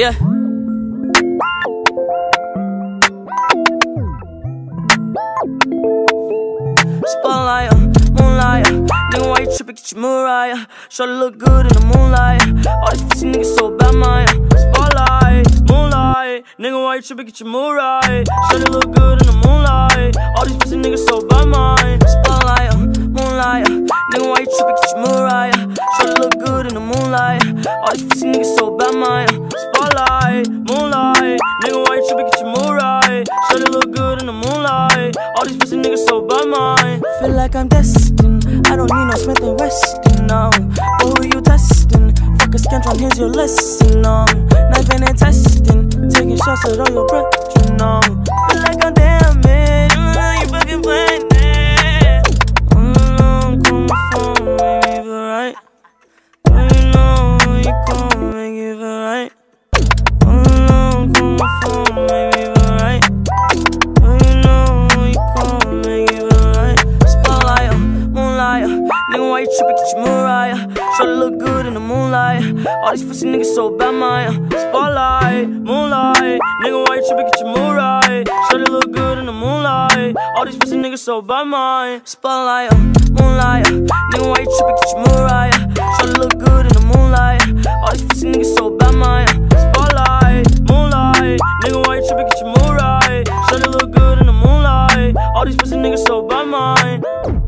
Yeah. Spotlight, moonlight. Nigga, why you tripping? Get your Mariah. Shorty look good in the moonlight. All these pussy niggas so bad, uh, spotlight, moonlight. Nigga, why you tripping? Get your Mariah. Shorty look good in the moonlight. All these pussy niggas so bad, my spotlight, moonlight. Nigga, why you tripping? Get your Mariah. Shorty look good in the moonlight. All these pussy niggas so bad, my Feel like I'm destined. I don't need no Smith and Wesson, no. Who you testing? Fuck a scantron, here's your lesson, no. Knifing and testing, taking shots at all your brethren, no. Your Mariah. Shorty look good in the moonlight. All these pussy niggas so bad, my uh, spotlight, moonlight, nigga, why you your Mariah. Shorty look good in the moonlight. All these pussy niggas so bad, my spotlight, uh, moonlight, uh, nigga, why you your Mariah. Shorty look good in the moonlight. All these pussy niggas so bad, my spotlight, moonlight, nigga, why you your Mariah. Shorty look good in the moonlight. All these pussy niggas so bad, mine.